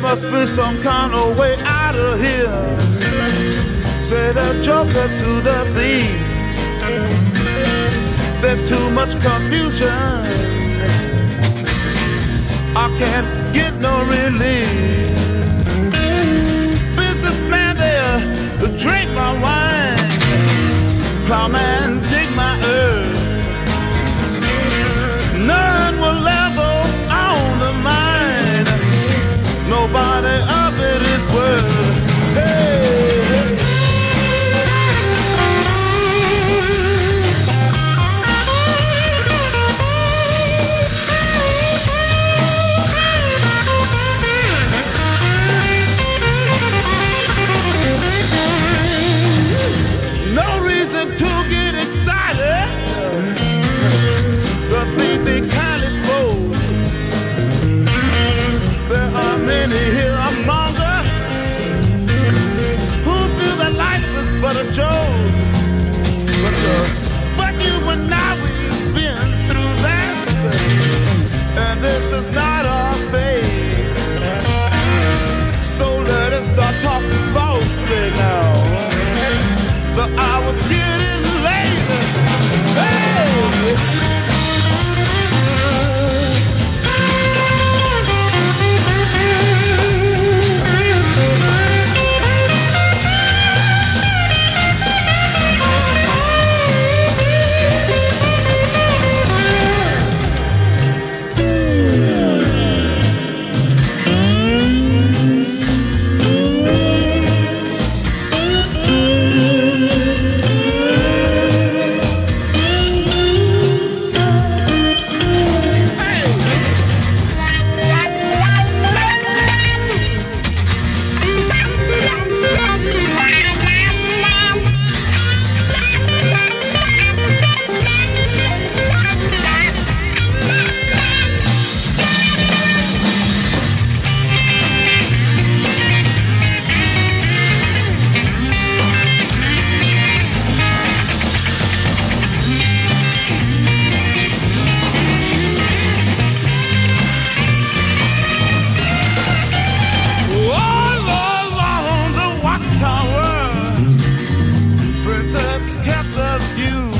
Must be some kind of way out of here. Say the joker to the thief. There's too much confusion. Texas kept the you.